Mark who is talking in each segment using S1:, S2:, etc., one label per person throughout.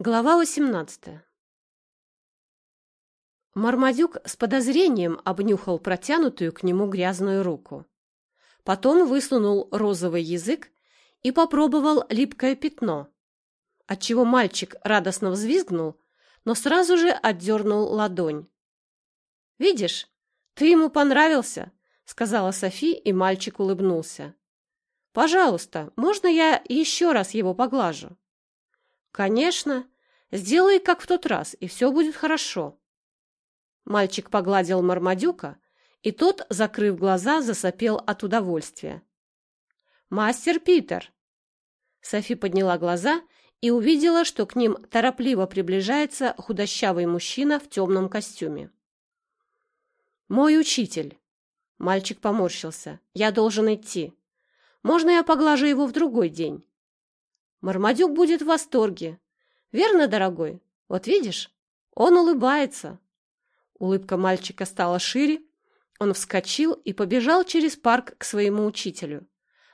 S1: Глава 18 Мармадюк с подозрением обнюхал протянутую к нему грязную руку. Потом высунул розовый язык и попробовал липкое пятно, отчего мальчик радостно взвизгнул, но сразу же отдернул ладонь. «Видишь, ты ему понравился», — сказала Софи, и мальчик улыбнулся. «Пожалуйста, можно я еще раз его поглажу?» «Конечно. Сделай, как в тот раз, и все будет хорошо». Мальчик погладил Мармадюка, и тот, закрыв глаза, засопел от удовольствия. «Мастер Питер!» Софи подняла глаза и увидела, что к ним торопливо приближается худощавый мужчина в темном костюме. «Мой учитель!» Мальчик поморщился. «Я должен идти. Можно я поглажу его в другой день?» Мармадюк будет в восторге. Верно, дорогой? Вот видишь, он улыбается. Улыбка мальчика стала шире. Он вскочил и побежал через парк к своему учителю.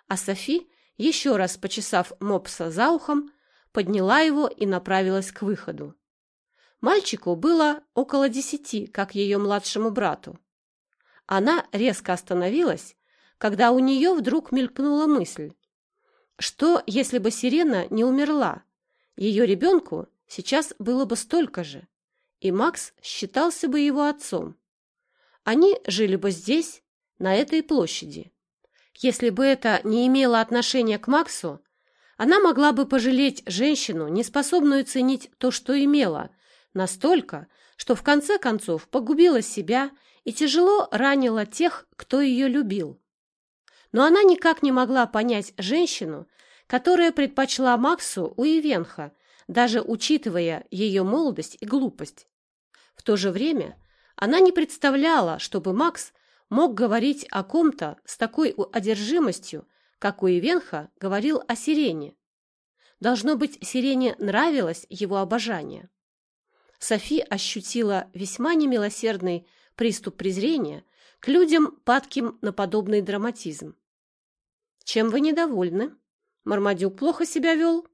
S1: А Софи, еще раз почесав мопса за ухом, подняла его и направилась к выходу. Мальчику было около десяти, как ее младшему брату. Она резко остановилась, когда у нее вдруг мелькнула мысль. Что, если бы Сирена не умерла? Ее ребенку сейчас было бы столько же, и Макс считался бы его отцом. Они жили бы здесь, на этой площади. Если бы это не имело отношения к Максу, она могла бы пожалеть женщину, не способную ценить то, что имела, настолько, что в конце концов погубила себя и тяжело ранила тех, кто ее любил но она никак не могла понять женщину, которая предпочла Максу у Ивенха, даже учитывая ее молодость и глупость. В то же время она не представляла, чтобы Макс мог говорить о ком-то с такой одержимостью, как у Ивенха говорил о Сирене. Должно быть, Сирене нравилось его обожание. Софи ощутила весьма немилосердный приступ презрения к людям, падким на подобный драматизм. «Чем вы недовольны? Мармадюк плохо себя вел?»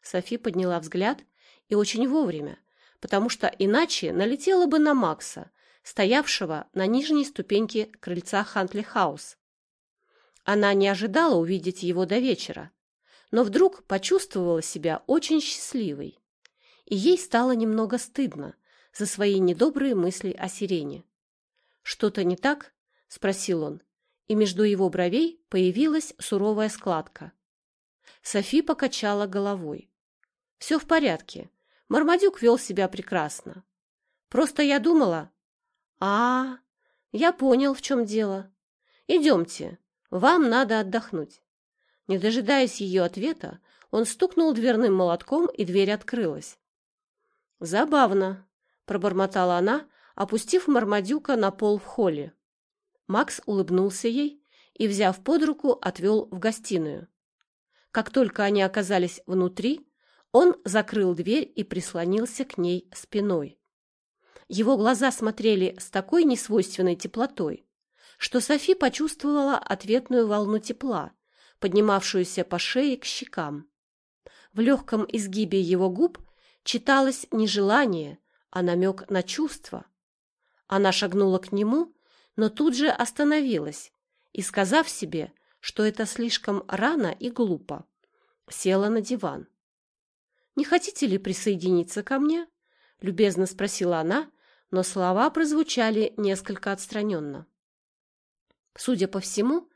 S1: Софи подняла взгляд и очень вовремя, потому что иначе налетела бы на Макса, стоявшего на нижней ступеньке крыльца Хантли Хаус. Она не ожидала увидеть его до вечера, но вдруг почувствовала себя очень счастливой, и ей стало немного стыдно за свои недобрые мысли о сирене. «Что-то не так?» — спросил он, и между его бровей появилась суровая складка. Софи покачала головой. «Все в порядке. Мармадюк вел себя прекрасно. Просто я думала...» «А, я понял, в чем дело. Идемте, вам надо отдохнуть». Не дожидаясь ее ответа, он стукнул дверным молотком, и дверь открылась. «Забавно», — пробормотала она, опустив Мармадюка на пол в холле. Макс улыбнулся ей и, взяв под руку, отвел в гостиную. Как только они оказались внутри, он закрыл дверь и прислонился к ней спиной. Его глаза смотрели с такой несвойственной теплотой, что Софи почувствовала ответную волну тепла, поднимавшуюся по шее к щекам. В легком изгибе его губ читалось не желание, а намек на чувство. Она шагнула к нему но тут же остановилась и, сказав себе, что это слишком рано и глупо, села на диван. «Не хотите ли присоединиться ко мне?» — любезно спросила она, но слова прозвучали несколько отстраненно. Судя по всему,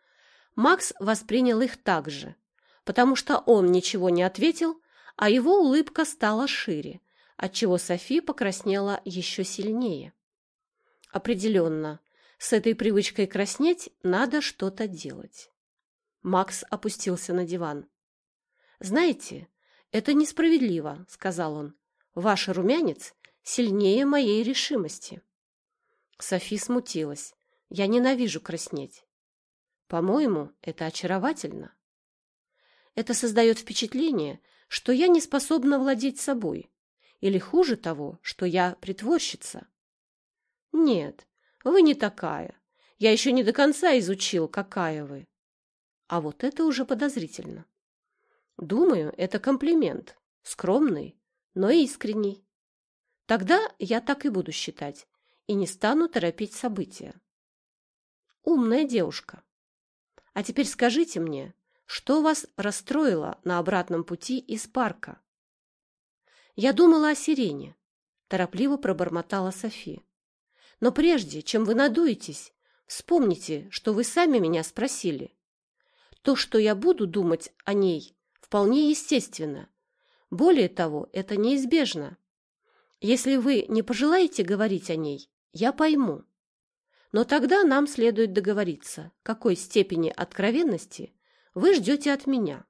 S1: Макс воспринял их так же, потому что он ничего не ответил, а его улыбка стала шире, отчего Софи покраснела еще сильнее. Определенно, с этой привычкой краснеть надо что-то делать. Макс опустился на диван. «Знаете, это несправедливо», — сказал он. «Ваш румянец сильнее моей решимости». Софи смутилась. «Я ненавижу краснеть». «По-моему, это очаровательно». «Это создает впечатление, что я не способна владеть собой. Или хуже того, что я притворщица». «Нет, вы не такая. Я еще не до конца изучил, какая вы. А вот это уже подозрительно. Думаю, это комплимент. Скромный, но искренний. Тогда я так и буду считать и не стану торопить события. Умная девушка. А теперь скажите мне, что вас расстроило на обратном пути из парка? Я думала о сирене, торопливо пробормотала Софи. Но прежде, чем вы надуетесь, вспомните, что вы сами меня спросили. То, что я буду думать о ней, вполне естественно. Более того, это неизбежно. Если вы не пожелаете говорить о ней, я пойму. Но тогда нам следует договориться, какой степени откровенности вы ждете от меня.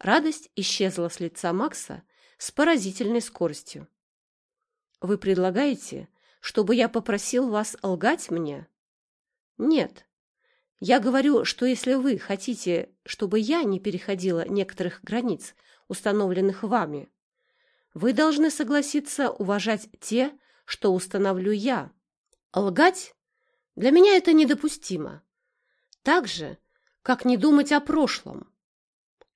S1: Радость исчезла с лица Макса с поразительной скоростью. Вы предлагаете, чтобы я попросил вас лгать мне? Нет. Я говорю, что если вы хотите, чтобы я не переходила некоторых границ, установленных вами, вы должны согласиться уважать те, что установлю я. Лгать? Для меня это недопустимо. Так же, как не думать о прошлом.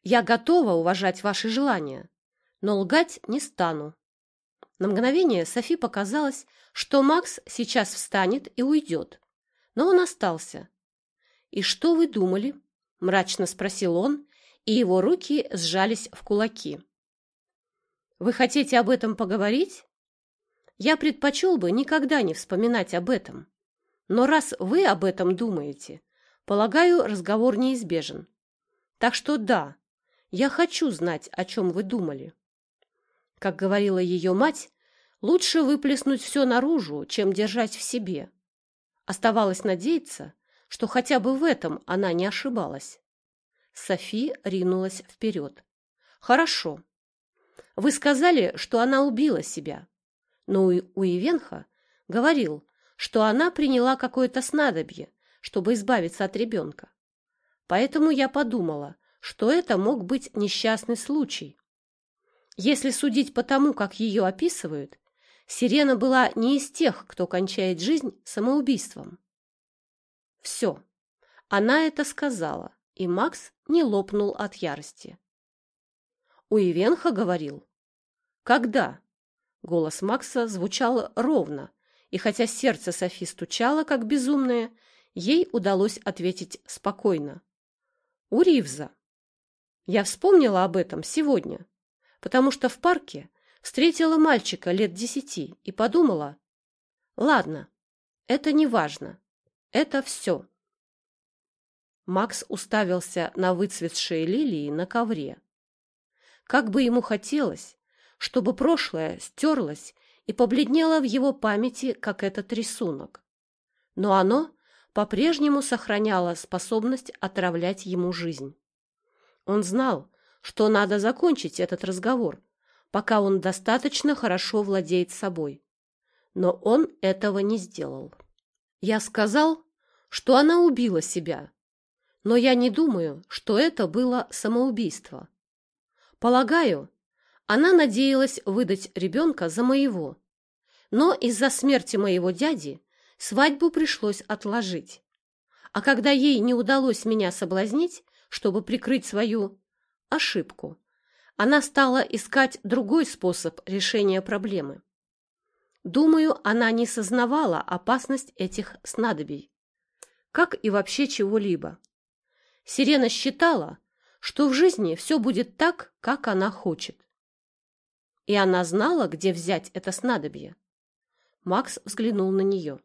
S1: Я готова уважать ваши желания, но лгать не стану. На мгновение Софи показалось, что Макс сейчас встанет и уйдет. Но он остался. «И что вы думали?» – мрачно спросил он, и его руки сжались в кулаки. «Вы хотите об этом поговорить?» «Я предпочел бы никогда не вспоминать об этом. Но раз вы об этом думаете, полагаю, разговор неизбежен. Так что да, я хочу знать, о чем вы думали». Как говорила ее мать, лучше выплеснуть все наружу, чем держать в себе. Оставалось надеяться, что хотя бы в этом она не ошибалась. Софи ринулась вперед. «Хорошо. Вы сказали, что она убила себя. Но у Ивенха говорил, что она приняла какое-то снадобье, чтобы избавиться от ребенка. Поэтому я подумала, что это мог быть несчастный случай, если судить по тому, как ее описывают, Сирена была не из тех, кто кончает жизнь самоубийством. Все. Она это сказала, и Макс не лопнул от ярости. У Ивенха говорил. «Когда?» Голос Макса звучал ровно, и хотя сердце Софи стучало, как безумное, ей удалось ответить спокойно. «У Ривза. Я вспомнила об этом сегодня потому что в парке встретила мальчика лет десяти и подумала, ладно, это не важно, это все. Макс уставился на выцветшие лилии на ковре. Как бы ему хотелось, чтобы прошлое стерлось и побледнело в его памяти, как этот рисунок. Но оно по-прежнему сохраняло способность отравлять ему жизнь. Он знал, что надо закончить этот разговор, пока он достаточно хорошо владеет собой. Но он этого не сделал. Я сказал, что она убила себя, но я не думаю, что это было самоубийство. Полагаю, она надеялась выдать ребенка за моего, но из-за смерти моего дяди свадьбу пришлось отложить. А когда ей не удалось меня соблазнить, чтобы прикрыть свою ошибку. Она стала искать другой способ решения проблемы. Думаю, она не сознавала опасность этих снадобий, как и вообще чего-либо. Сирена считала, что в жизни все будет так, как она хочет. И она знала, где взять это снадобье. Макс взглянул на нее.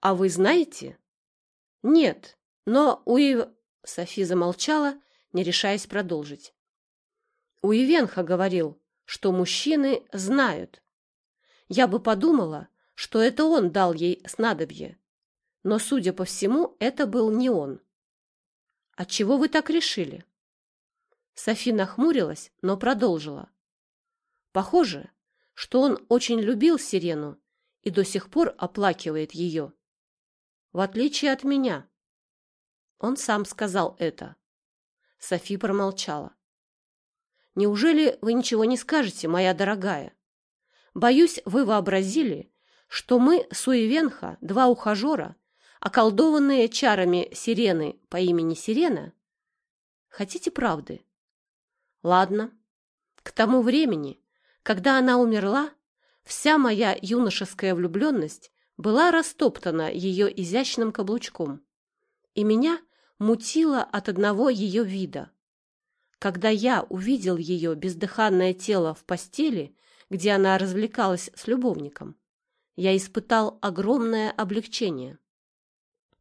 S1: «А вы знаете?» «Нет, но у Ив...» Софи замолчала не решаясь продолжить. У Ивенха говорил, что мужчины знают. Я бы подумала, что это он дал ей снадобье. Но, судя по всему, это был не он. Отчего вы так решили? Софи нахмурилась, но продолжила. Похоже, что он очень любил Сирену и до сих пор оплакивает ее. В отличие от меня. Он сам сказал это. Софи промолчала. «Неужели вы ничего не скажете, моя дорогая? Боюсь, вы вообразили, что мы, Суевенха, два ухажера, околдованные чарами сирены по имени Сирена? Хотите правды? Ладно. К тому времени, когда она умерла, вся моя юношеская влюбленность была растоптана ее изящным каблучком, и меня мутило от одного ее вида. Когда я увидел ее бездыханное тело в постели, где она развлекалась с любовником, я испытал огромное облегчение.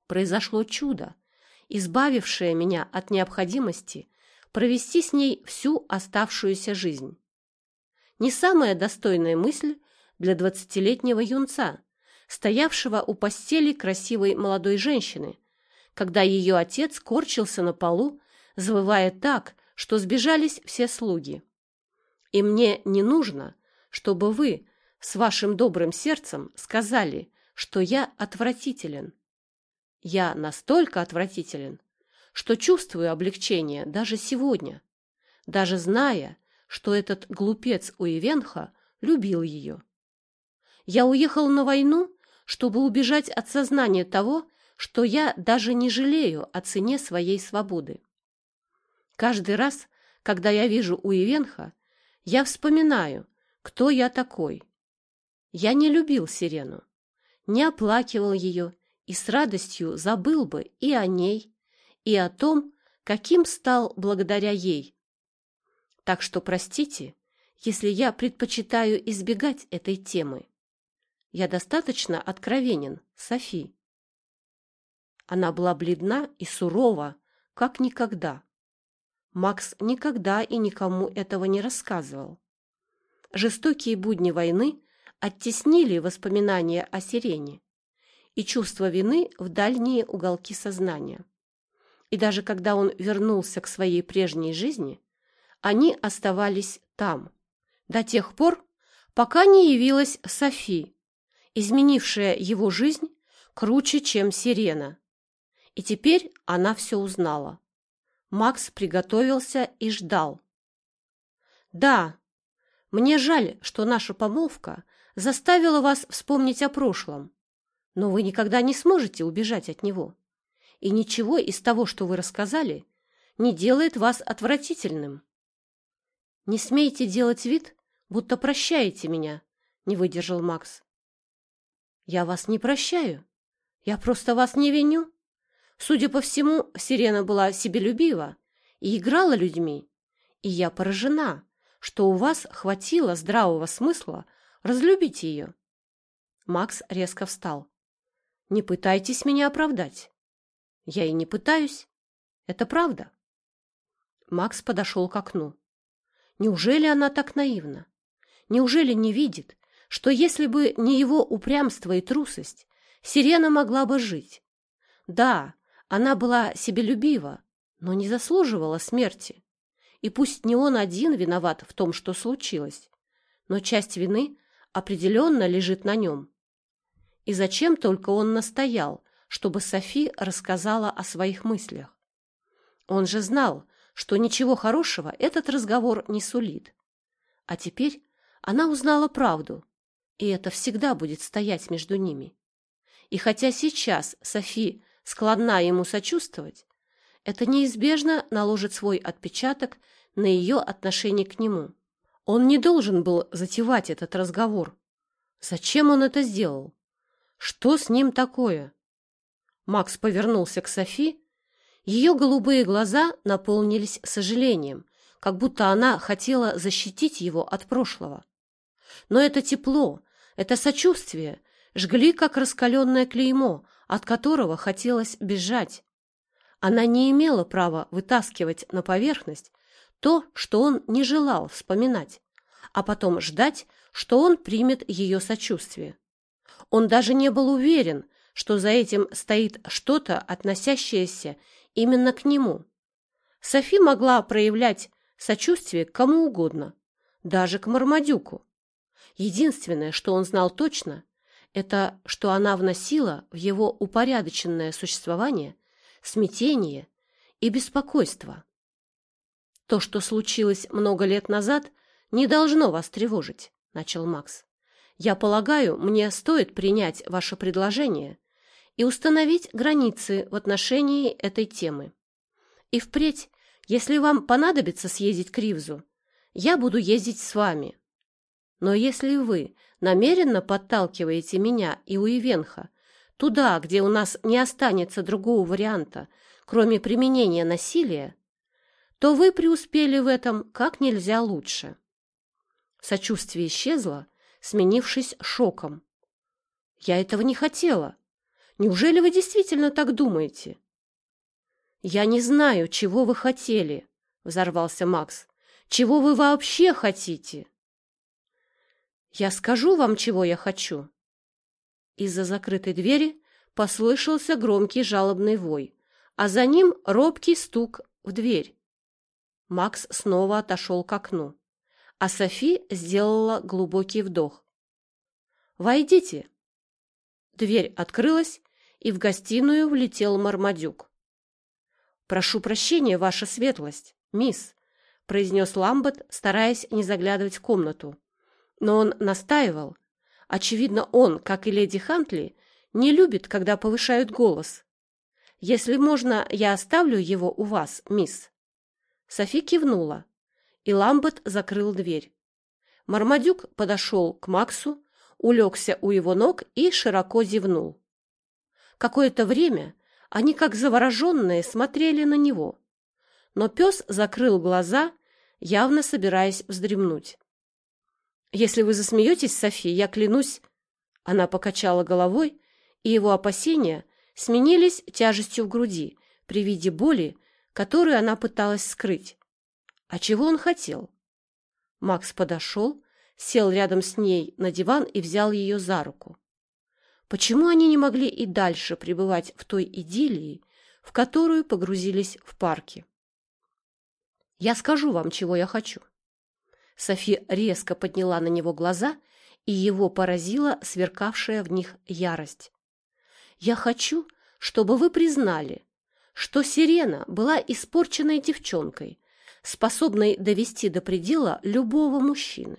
S1: Произошло чудо, избавившее меня от необходимости провести с ней всю оставшуюся жизнь. Не самая достойная мысль для двадцатилетнего юнца, стоявшего у постели красивой молодой женщины, когда ее отец корчился на полу, завывая так, что сбежались все слуги. И мне не нужно, чтобы вы с вашим добрым сердцем сказали, что я отвратителен. Я настолько отвратителен, что чувствую облегчение даже сегодня, даже зная, что этот глупец Уивенха любил ее. Я уехал на войну, чтобы убежать от сознания того, что я даже не жалею о цене своей свободы. Каждый раз, когда я вижу Уивенха, я вспоминаю, кто я такой. Я не любил Сирену, не оплакивал ее и с радостью забыл бы и о ней, и о том, каким стал благодаря ей. Так что простите, если я предпочитаю избегать этой темы. Я достаточно откровенен, Софи. Она была бледна и сурова, как никогда. Макс никогда и никому этого не рассказывал. Жестокие будни войны оттеснили воспоминания о сирене и чувство вины в дальние уголки сознания. И даже когда он вернулся к своей прежней жизни, они оставались там, до тех пор, пока не явилась Софи, изменившая его жизнь круче, чем сирена. И теперь она все узнала. Макс приготовился и ждал. «Да, мне жаль, что наша помолвка заставила вас вспомнить о прошлом, но вы никогда не сможете убежать от него. И ничего из того, что вы рассказали, не делает вас отвратительным. Не смейте делать вид, будто прощаете меня, не выдержал Макс. Я вас не прощаю. Я просто вас не виню. Судя по всему, Сирена была себелюбива и играла людьми, и я поражена, что у вас хватило здравого смысла разлюбить ее. Макс резко встал. Не пытайтесь меня оправдать. Я и не пытаюсь. Это правда. Макс подошел к окну. Неужели она так наивна? Неужели не видит, что если бы не его упрямство и трусость, Сирена могла бы жить? Да, она была себелюбива, но не заслуживала смерти. И пусть не он один виноват в том, что случилось, но часть вины определенно лежит на нем. И зачем только он настоял, чтобы Софи рассказала о своих мыслях? Он же знал, что ничего хорошего этот разговор не сулит. А теперь она узнала правду, и это всегда будет стоять между ними. И хотя сейчас Софи складна ему сочувствовать, это неизбежно наложит свой отпечаток на ее отношение к нему. Он не должен был затевать этот разговор. Зачем он это сделал? Что с ним такое? Макс повернулся к Софи. Ее голубые глаза наполнились сожалением, как будто она хотела защитить его от прошлого. Но это тепло, это сочувствие жгли, как раскаленное клеймо, от которого хотелось бежать. Она не имела права вытаскивать на поверхность то, что он не желал вспоминать, а потом ждать, что он примет ее сочувствие. Он даже не был уверен, что за этим стоит что-то, относящееся именно к нему. Софи могла проявлять сочувствие к кому угодно, даже к Мармадюку. Единственное, что он знал точно, это что она вносила в его упорядоченное существование смятение и беспокойство. То, что случилось много лет назад, не должно вас тревожить, начал Макс. Я полагаю, мне стоит принять ваше предложение и установить границы в отношении этой темы. И впредь, если вам понадобится съездить к Ривзу, я буду ездить с вами. Но если вы намеренно подталкиваете меня и Уивенха туда, где у нас не останется другого варианта, кроме применения насилия, то вы преуспели в этом как нельзя лучше. Сочувствие исчезло, сменившись шоком. Я этого не хотела. Неужели вы действительно так думаете? Я не знаю, чего вы хотели, взорвался Макс. Чего вы вообще хотите? Я скажу вам, чего я хочу. Из-за закрытой двери послышался громкий жалобный вой, а за ним робкий стук в дверь. Макс снова отошел к окну, а Софи сделала глубокий вдох. «Войдите!» Дверь открылась, и в гостиную влетел Мармадюк. «Прошу прощения, ваша светлость, мисс», — произнес Ламбет, стараясь не заглядывать в комнату. Но он настаивал. Очевидно, он, как и леди Хантли, не любит, когда повышают голос. «Если можно, я оставлю его у вас, мисс». Софи кивнула, и Ламбет закрыл дверь. Мармадюк подошел к Максу, улегся у его ног и широко зевнул. Какое-то время они, как завороженные, смотрели на него. Но пес закрыл глаза, явно собираясь вздремнуть. «Если вы засмеетесь, Софи, я клянусь...» Она покачала головой, и его опасения сменились тяжестью в груди при виде боли, которую она пыталась скрыть. А чего он хотел? Макс подошел, сел рядом с ней на диван и взял ее за руку. Почему они не могли и дальше пребывать в той идиллии, в которую погрузились в парке? «Я скажу вам, чего я хочу». Софи резко подняла на него глаза, и его поразила сверкавшая в них ярость. «Я хочу, чтобы вы признали, что Сирена была испорченной девчонкой, способной довести до предела любого мужчины.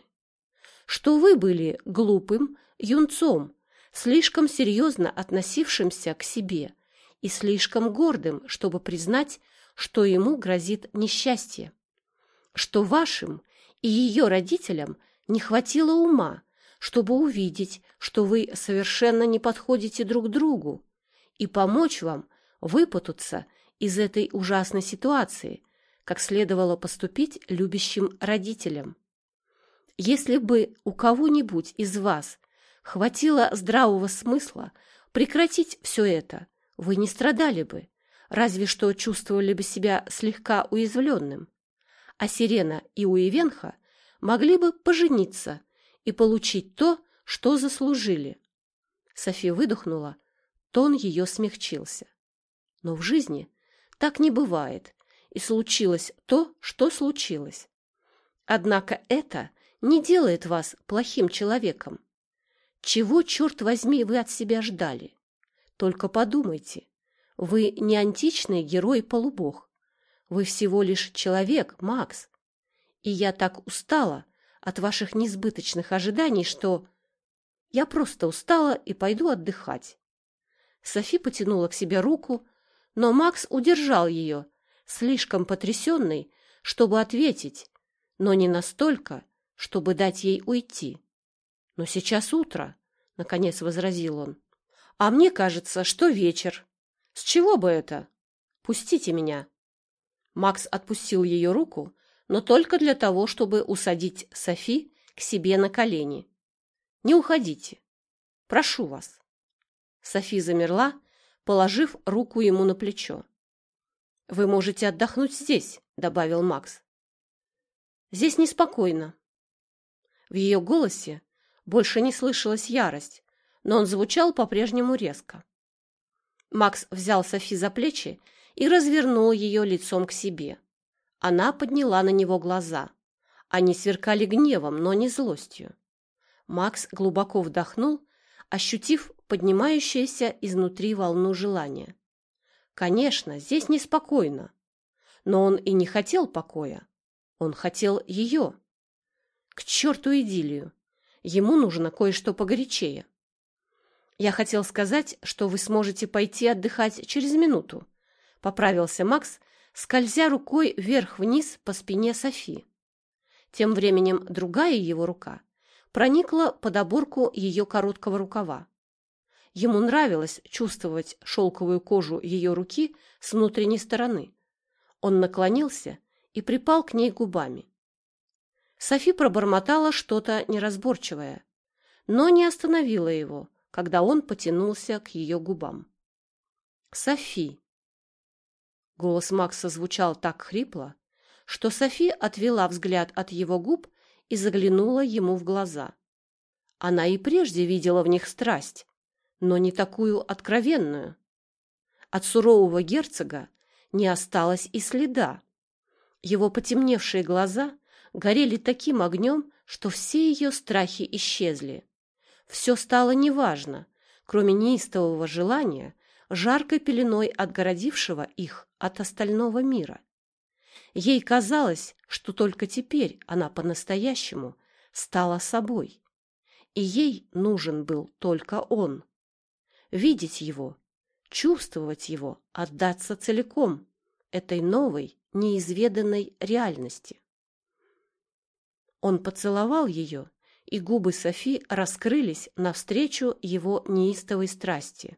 S1: Что вы были глупым юнцом, слишком серьезно относившимся к себе и слишком гордым, чтобы признать, что ему грозит несчастье. Что вашим и ее родителям не хватило ума, чтобы увидеть, что вы совершенно не подходите друг другу, и помочь вам выпутаться из этой ужасной ситуации, как следовало поступить любящим родителям. Если бы у кого-нибудь из вас хватило здравого смысла прекратить все это, вы не страдали бы, разве что чувствовали бы себя слегка уязвленным. А Сирена и Уивенха могли бы пожениться и получить то, что заслужили. София выдохнула, тон ее смягчился. Но в жизни так не бывает, и случилось то, что случилось. Однако это не делает вас плохим человеком. Чего, черт возьми, вы от себя ждали? Только подумайте, вы не античный герой-полубог. Вы всего лишь человек, Макс. И я так устала от ваших несбыточных ожиданий, что... Я просто устала и пойду отдыхать. Софи потянула к себе руку, но Макс удержал ее, слишком потрясенный, чтобы ответить, но не настолько, чтобы дать ей уйти. «Но сейчас утро», — наконец возразил он. «А мне кажется, что вечер. С чего бы это? Пустите меня». Макс отпустил ее руку, но только для того, чтобы усадить Софи к себе на колени. «Не уходите. Прошу вас». Софи замерла, положив руку ему на плечо. «Вы можете отдохнуть здесь», — добавил Макс. «Здесь неспокойно». В ее голосе больше не слышалась ярость, но он звучал по-прежнему резко. Макс взял Софи за плечи и развернул ее лицом к себе. Она подняла на него глаза. Они сверкали гневом, но не злостью. Макс глубоко вдохнул, ощутив поднимающуюся изнутри волну желания. Конечно, здесь неспокойно. Но он и не хотел покоя. Он хотел ее. К черту идиллию. Ему нужно кое-что погорячее. Я хотел сказать, что вы сможете пойти отдыхать через минуту. Поправился Макс, скользя рукой вверх-вниз по спине Софи. Тем временем другая его рука проникла под оборку ее короткого рукава. Ему нравилось чувствовать шелковую кожу ее руки с внутренней стороны. Он наклонился и припал к ней губами. Софи пробормотала что-то неразборчивое, но не остановила его, когда он потянулся к ее губам. «Софи!» Голос Макса звучал так хрипло, что Софи отвела взгляд от его губ и заглянула ему в глаза. Она и прежде видела в них страсть, но не такую откровенную. От сурового герцога не осталось и следа. Его потемневшие глаза горели таким огнем, что все ее страхи исчезли. Все стало неважно, кроме неистового желания, жаркой пеленой отгородившего их от остального мира. Ей казалось, что только теперь она по-настоящему стала собой, и ей нужен был только он. Видеть его, чувствовать его, отдаться целиком этой новой, неизведанной реальности. Он поцеловал ее, и губы Софи раскрылись навстречу его неистовой страсти.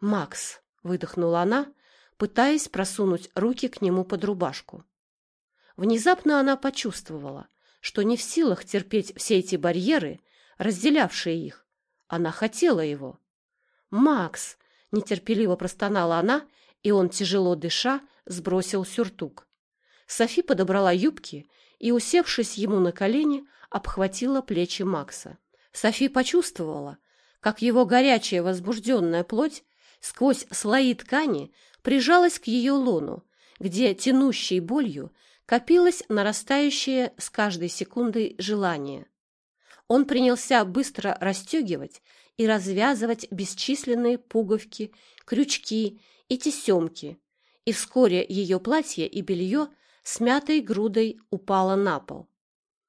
S1: «Макс!» — выдохнула она, пытаясь просунуть руки к нему под рубашку. Внезапно она почувствовала, что не в силах терпеть все эти барьеры, разделявшие их. Она хотела его. «Макс!» — нетерпеливо простонала она, и он, тяжело дыша, сбросил сюртук. Софи подобрала юбки и, усевшись ему на колени, обхватила плечи Макса. Софи почувствовала, как его горячая возбужденная плоть сквозь слои ткани прижалась к ее лону, где тянущей болью копилось нарастающее с каждой секундой желание. Он принялся быстро расстегивать и развязывать бесчисленные пуговки, крючки и тесемки, и вскоре ее платье и белье смятой грудой упало на пол.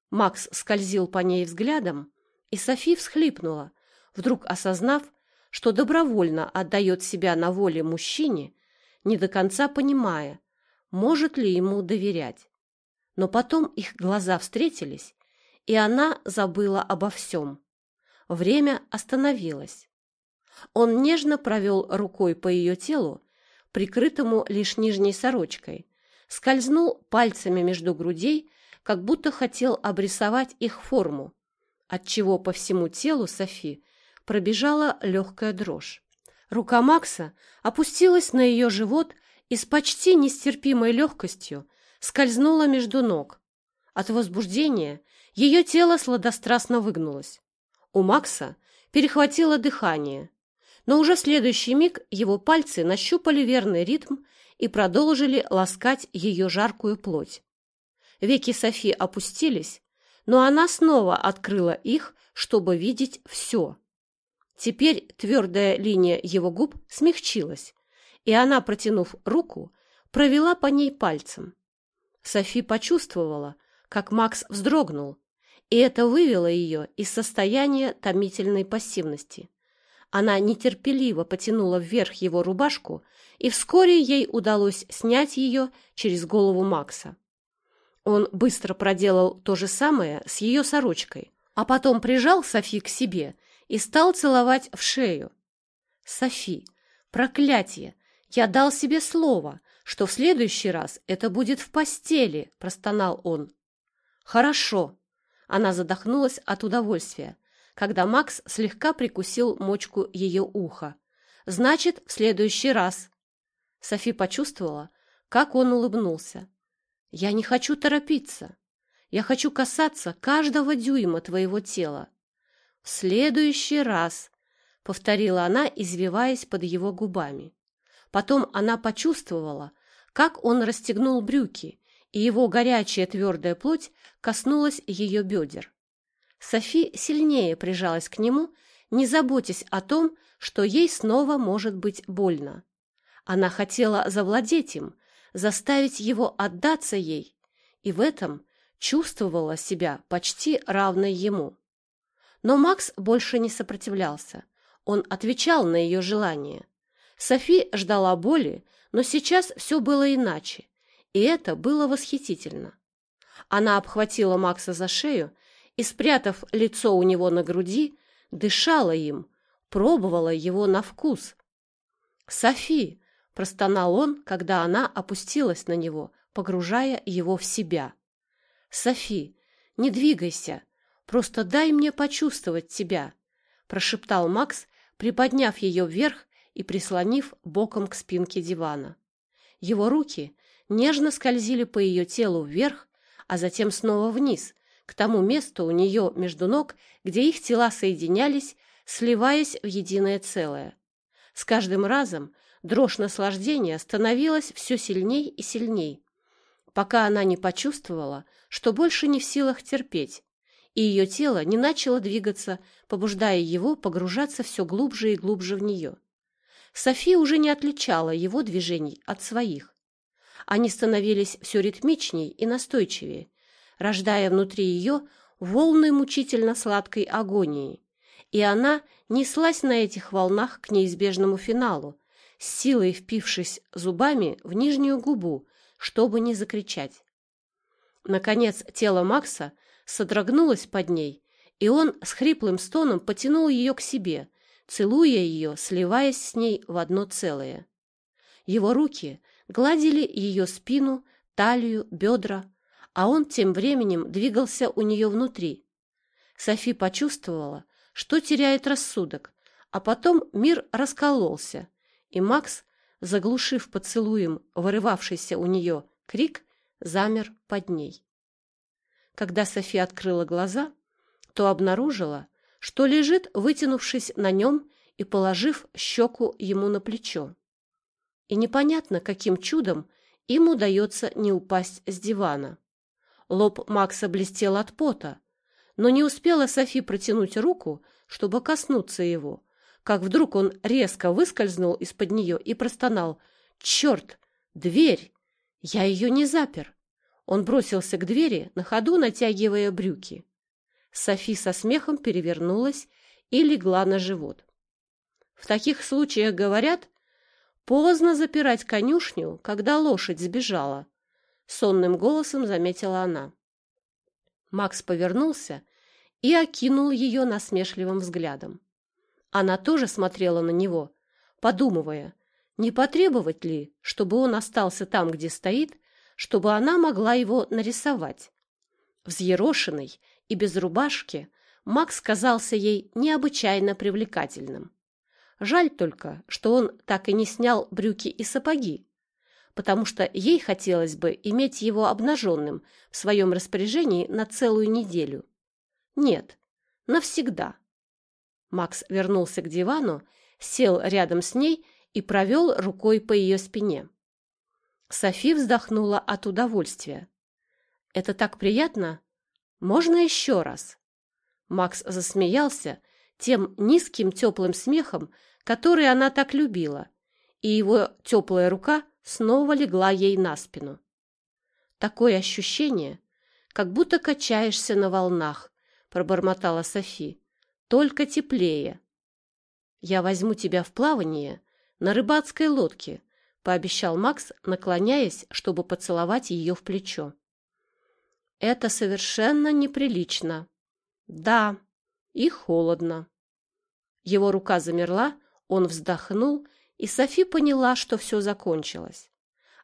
S1: Макс скользил по ней взглядом, и Софи всхлипнула, вдруг осознав, что добровольно отдает себя на воле мужчине, не до конца понимая, может ли ему доверять. Но потом их глаза встретились, и она забыла обо всем. Время остановилось. Он нежно провел рукой по ее телу, прикрытому лишь нижней сорочкой, скользнул пальцами между грудей, как будто хотел обрисовать их форму, отчего по всему телу Софи пробежала легкая дрожь. Рука Макса опустилась на ее живот и с почти нестерпимой легкостью скользнула между ног. От возбуждения ее тело сладострастно выгнулось. У Макса перехватило дыхание, но уже в следующий миг его пальцы нащупали верный ритм и продолжили ласкать ее жаркую плоть. Веки Софи опустились, но она снова открыла их, чтобы видеть все. Теперь твердая линия его губ смягчилась, и она, протянув руку, провела по ней пальцем. Софи почувствовала, как Макс вздрогнул, и это вывело ее из состояния томительной пассивности. Она нетерпеливо потянула вверх его рубашку, и вскоре ей удалось снять ее через голову Макса. Он быстро проделал то же самое с ее сорочкой, а потом прижал Софи к себе – и стал целовать в шею. «Софи, проклятие! Я дал себе слово, что в следующий раз это будет в постели», — простонал он. «Хорошо». Она задохнулась от удовольствия, когда Макс слегка прикусил мочку ее уха. «Значит, в следующий раз». Софи почувствовала, как он улыбнулся. «Я не хочу торопиться. Я хочу касаться каждого дюйма твоего тела. «В следующий раз», — повторила она, извиваясь под его губами. Потом она почувствовала, как он расстегнул брюки, и его горячая твердая плоть коснулась ее бедер. Софи сильнее прижалась к нему, не заботясь о том, что ей снова может быть больно. Она хотела завладеть им, заставить его отдаться ей, и в этом чувствовала себя почти равной ему. Но Макс больше не сопротивлялся. Он отвечал на ее желание. Софи ждала боли, но сейчас все было иначе, и это было восхитительно. Она обхватила Макса за шею и, спрятав лицо у него на груди, дышала им, пробовала его на вкус. «Софи!» – простонал он, когда она опустилась на него, погружая его в себя. «Софи, не двигайся, просто дай мне почувствовать тебя», – прошептал Макс, приподняв ее вверх и прислонив боком к спинке дивана. Его руки нежно скользили по ее телу вверх, а затем снова вниз, к тому месту у нее между ног, где их тела соединялись, сливаясь в единое целое. С каждым разом дрожь наслаждения становилась все сильней и сильней, пока она не почувствовала, что больше не в силах терпеть, и ее тело не начало двигаться, побуждая его погружаться все глубже и глубже в нее. София уже не отличала его движений от своих. Они становились все ритмичнее и настойчивее, рождая внутри ее волны мучительно сладкой агонии. И она неслась на этих волнах к неизбежному финалу, с силой впившись зубами в нижнюю губу, чтобы не закричать. Наконец тело Макса содрогнулось под ней, и он с хриплым стоном потянул ее к себе, целуя ее, сливаясь с ней в одно целое. Его руки гладили ее спину, талию, бедра, а он тем временем двигался у нее внутри. Софи почувствовала, что теряет рассудок, а потом мир раскололся, и Макс, заглушив поцелуем вырывавшийся у нее крик, замер под ней. Когда Софи открыла глаза, то обнаружила, что лежит, вытянувшись на нем и положив щеку ему на плечо. И непонятно, каким чудом им удается не упасть с дивана. Лоб Макса блестел от пота, но не успела Софи протянуть руку, чтобы коснуться его, как вдруг он резко выскользнул из-под нее и простонал «Черт! Дверь! Я ее не запер!» Он бросился к двери, на ходу натягивая брюки. Софи со смехом перевернулась и легла на живот. В таких случаях говорят, поздно запирать конюшню, когда лошадь сбежала, сонным голосом заметила она. Макс повернулся и окинул ее насмешливым взглядом. Она тоже смотрела на него, подумывая, не потребовать ли, чтобы он остался там, где стоит, чтобы она могла его нарисовать. Взъерошенный и без рубашки, Макс казался ей необычайно привлекательным. Жаль только, что он так и не снял брюки и сапоги, потому что ей хотелось бы иметь его обнаженным в своем распоряжении на целую неделю. Нет, навсегда. Макс вернулся к дивану, сел рядом с ней и провел рукой по ее спине. Софи вздохнула от удовольствия. «Это так приятно можно еще раз?» Макс засмеялся тем низким теплым смехом, который она так любила, и его теплая рука снова легла ей на спину. «Такое ощущение, как будто качаешься на волнах», — пробормотала Софи, — «только теплее». «Я возьму тебя в плавание на рыбацкой лодке», — пообещал Макс, наклоняясь, чтобы поцеловать ее в плечо. Это совершенно неприлично. Да, и холодно. Его рука замерла, он вздохнул, и Софи поняла, что все закончилось.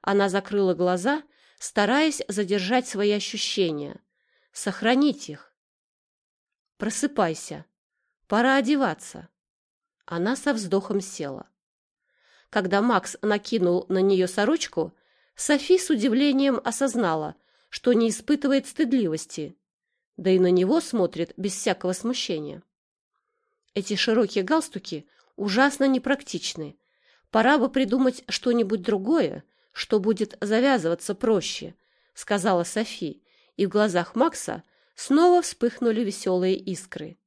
S1: Она закрыла глаза, стараясь задержать свои ощущения, сохранить их. «Просыпайся. Пора одеваться». Она со вздохом села. Когда Макс накинул на нее сорочку, Софи с удивлением осознала, что не испытывает стыдливости, да и на него смотрит без всякого смущения. Эти широкие галстуки ужасно непрактичны. Пора бы придумать что-нибудь другое, что будет завязываться проще, сказала Софи, и в глазах Макса снова вспыхнули веселые искры.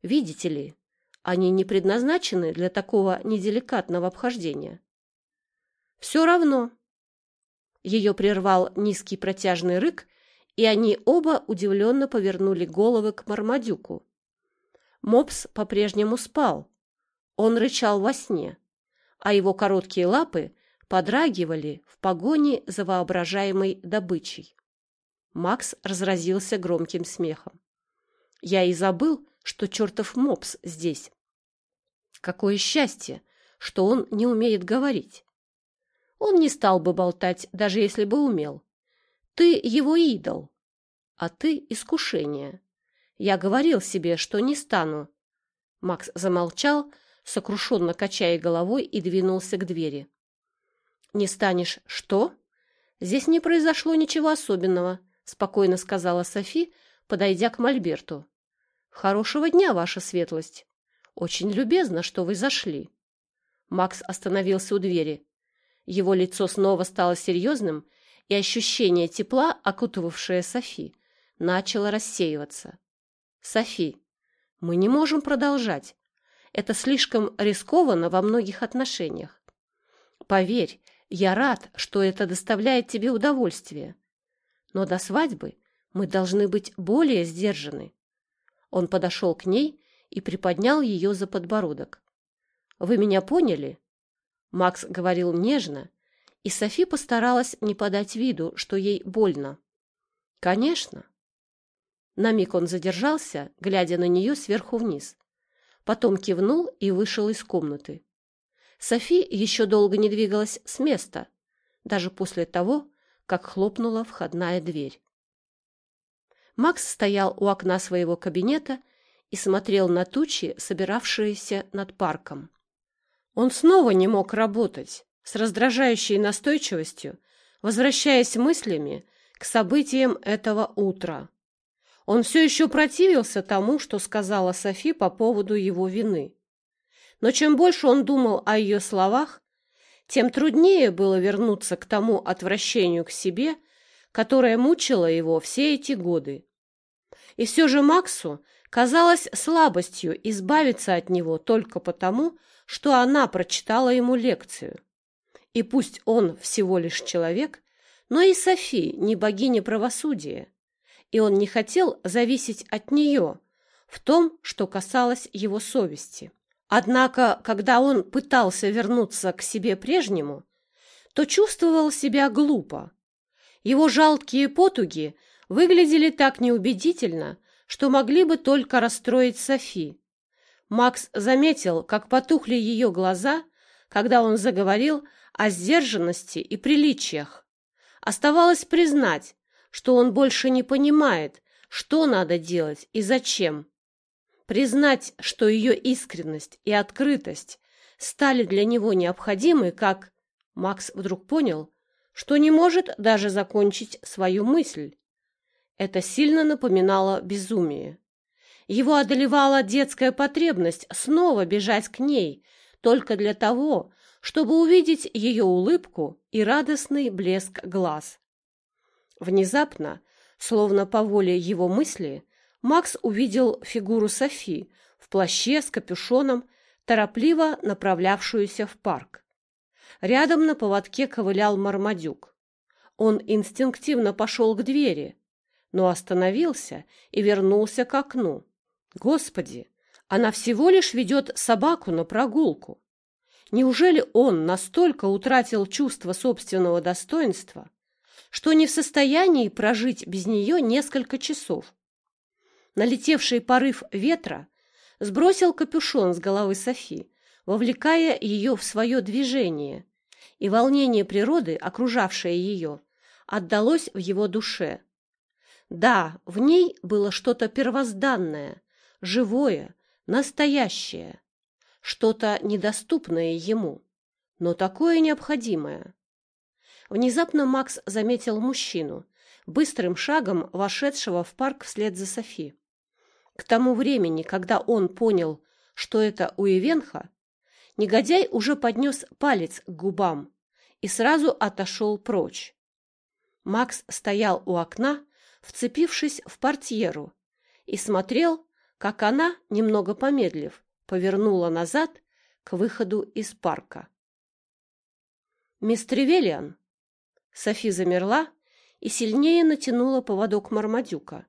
S1: Видите ли, они не предназначены для такого неделикатного обхождения. Все равно, ее прервал низкий протяжный рык, и они оба удивленно повернули головы к Мармадюку. Мопс по-прежнему спал. Он рычал во сне, а его короткие лапы подрагивали в погоне за воображаемой добычей. Макс разразился громким смехом. Я и забыл, что чертов мопс здесь. Какое счастье, что он не умеет говорить. Он не стал бы болтать, даже если бы умел. Ты его идол, а ты искушение. Я говорил себе, что не стану. Макс замолчал, сокрушенно качая головой и двинулся к двери. «Не станешь что?» «Здесь не произошло ничего особенного», — спокойно сказала Софи, подойдя к Мольберту. «Хорошего дня, ваша светлость. Очень любезно, что вы зашли». Макс остановился у двери. Его лицо снова стало серьезным, и ощущение тепла, окутывавшее Софи, начало рассеиваться. «Софи, мы не можем продолжать. Это слишком рискованно во многих отношениях. Поверь, я рад, что это доставляет тебе удовольствие. Но до свадьбы мы должны быть более сдержаны. Он подошел к ней и приподнял ее за подбородок. «Вы меня поняли?» Макс говорил нежно, и Софи постаралась не подать виду, что ей больно. «Конечно». На миг он задержался, глядя на нее сверху вниз. Потом кивнул и вышел из комнаты. Софи еще долго не двигалась с места, даже после того, как хлопнула входная дверь. Макс стоял у окна своего кабинета и смотрел на тучи, собиравшиеся над парком. Он снова не мог работать, с раздражающей настойчивостью, возвращаясь мыслями к событиям этого утра. Он все еще противился тому, что сказала Софи по поводу его вины. Но чем больше он думал о ее словах, тем труднее было вернуться к тому отвращению к себе, которое мучило его все эти годы. И все же Максу казалось слабостью избавиться от него только потому, что она прочитала ему лекцию. И пусть он всего лишь человек, но и Софи не богиня правосудия, и он не хотел зависеть от нее в том, что касалось его совести. Однако, когда он пытался вернуться к себе прежнему, то чувствовал себя глупо. Его жалкие потуги выглядели так неубедительно, что могли бы только расстроить Софи. Макс заметил, как потухли ее глаза, когда он заговорил о сдержанности и приличиях. Оставалось признать, что он больше не понимает, что надо делать и зачем. Признать, что ее искренность и открытость стали для него необходимы, как Макс вдруг понял, что не может даже закончить свою мысль. Это сильно напоминало безумие. Его одолевала детская потребность снова бежать к ней, только для того, чтобы увидеть ее улыбку и радостный блеск глаз. Внезапно, словно по воле его мысли, Макс увидел фигуру Софи в плаще с капюшоном, торопливо направлявшуюся в парк. Рядом на поводке ковылял Мармадюк. Он инстинктивно пошел к двери, но остановился и вернулся к окну. Господи, она всего лишь ведет собаку на прогулку. Неужели он настолько утратил чувство собственного достоинства, что не в состоянии прожить без нее несколько часов? налетевший порыв ветра сбросил капюшон с головы Софи, вовлекая ее в свое движение, и волнение природы, окружавшее ее, отдалось в его душе. Да, в ней было что-то первозданное, живое, настоящее, что-то недоступное ему, но такое необходимое. Внезапно Макс заметил мужчину, быстрым шагом вошедшего в парк вслед за Софи. К тому времени, когда он понял, что это Уивенха, негодяй уже поднес палец к губам и сразу отошел прочь. Макс стоял у окна, вцепившись в портьеру, и смотрел, как она, немного помедлив, повернула назад к выходу из парка. «Мистер Велиан!» Софи замерла и сильнее натянула поводок Мармадюка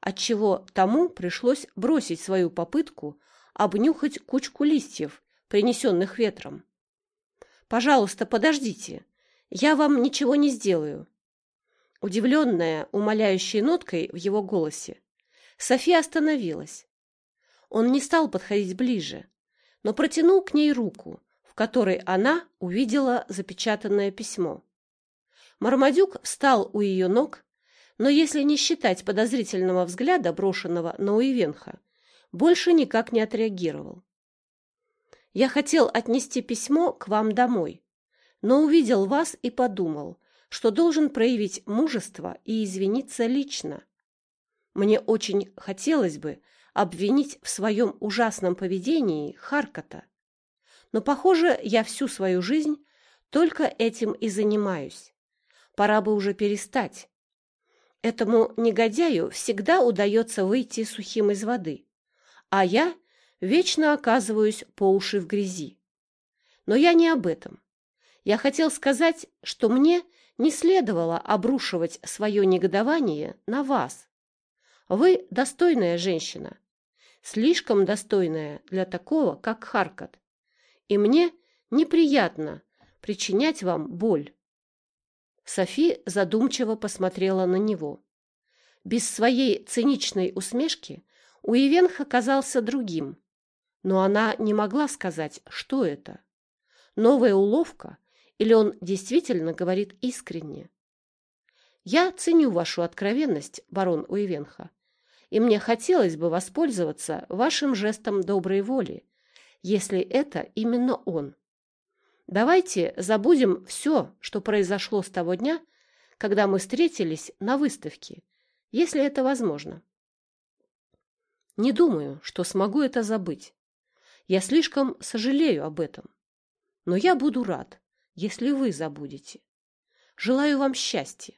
S1: отчего тому пришлось бросить свою попытку обнюхать кучку листьев, принесенных ветром. «Пожалуйста, подождите, я вам ничего не сделаю». Удивленная, умоляющей ноткой в его голосе, София остановилась. Он не стал подходить ближе, но протянул к ней руку, в которой она увидела запечатанное письмо. Мармадюк встал у ее ног, но если не считать подозрительного взгляда, брошенного на Уивенха, больше никак не отреагировал. «Я хотел отнести письмо к вам домой, но увидел вас и подумал, что должен проявить мужество и извиниться лично. Мне очень хотелось бы обвинить в своем ужасном поведении Харкота, но, похоже, я всю свою жизнь только этим и занимаюсь. Пора бы уже перестать. Этому негодяю всегда удается выйти сухим из воды, а я вечно оказываюсь по уши в грязи. Но я не об этом. Я хотел сказать, что мне не следовало обрушивать свое негодование на вас. Вы достойная женщина, слишком достойная для такого, как Харкот, и мне неприятно причинять вам боль. Софи задумчиво посмотрела на него. Без своей циничной усмешки Уивенх оказался другим, но она не могла сказать, что это. Новая уловка или он действительно говорит искренне? Я ценю вашу откровенность, барон Уивенха, и мне хотелось бы воспользоваться вашим жестом доброй воли, если это именно он. Давайте забудем все, что произошло с того дня, когда мы встретились на выставке, если это возможно. Не думаю, что смогу это забыть. Я слишком сожалею об этом. Но я буду рад, если вы забудете. Желаю вам счастья.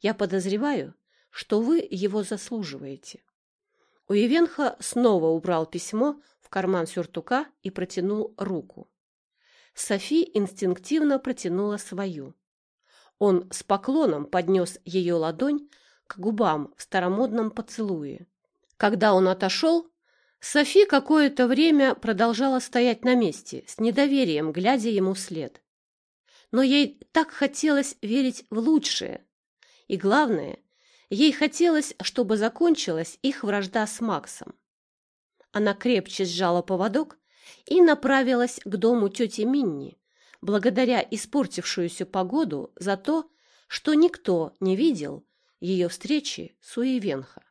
S1: Я подозреваю, что вы его заслуживаете. Уевенха снова убрал письмо в карман сюртука и протянул руку. Софи инстинктивно протянула свою. Он с поклоном поднес ее ладонь к губам в старомодном поцелуе. Когда он отошел, Софи какое-то время продолжала стоять на месте, с недоверием глядя ему вслед. Но ей так хотелось верить в лучшее. И главное, ей хотелось, чтобы закончилась их вражда с Максом. Она крепче сжала поводок и направилась к дому тети Минни, благодаря испортившуюся погоду за то, что никто не видел ее встречи с Уивенха.